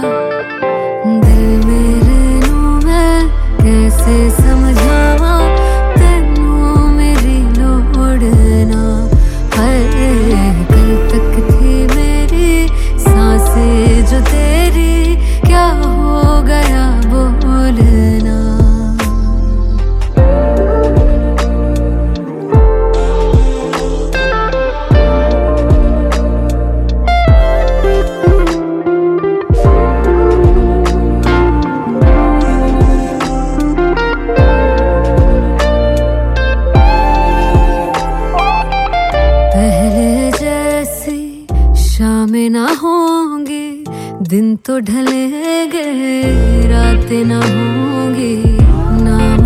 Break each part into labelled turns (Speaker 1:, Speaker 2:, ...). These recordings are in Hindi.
Speaker 1: दिल मेरे रहनू मैं कैसे दिन तो ढले गए रातें ना होंगी नाम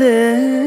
Speaker 1: காதலே